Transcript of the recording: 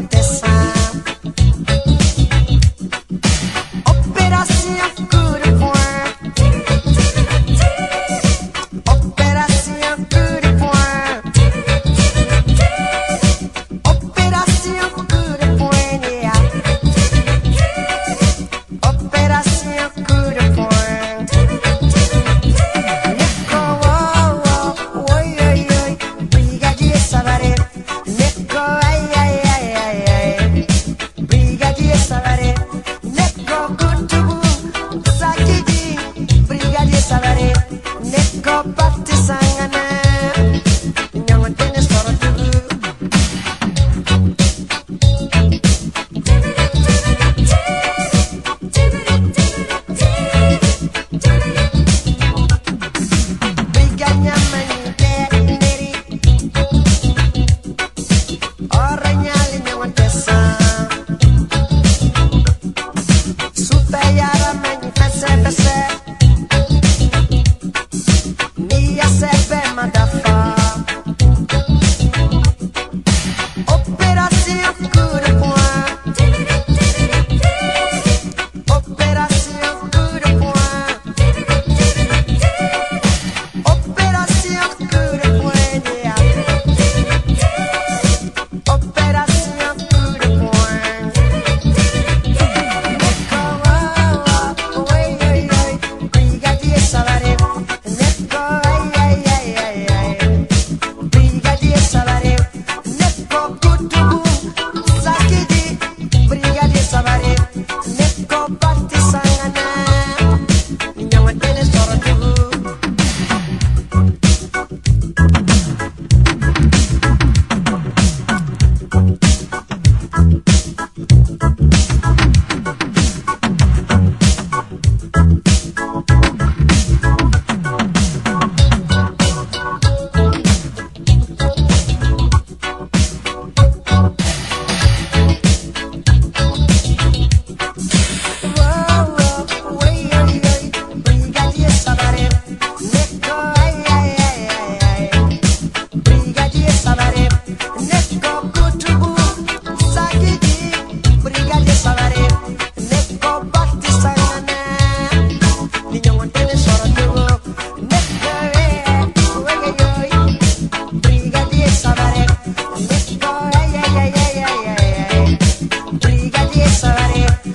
This. brigadier Savary.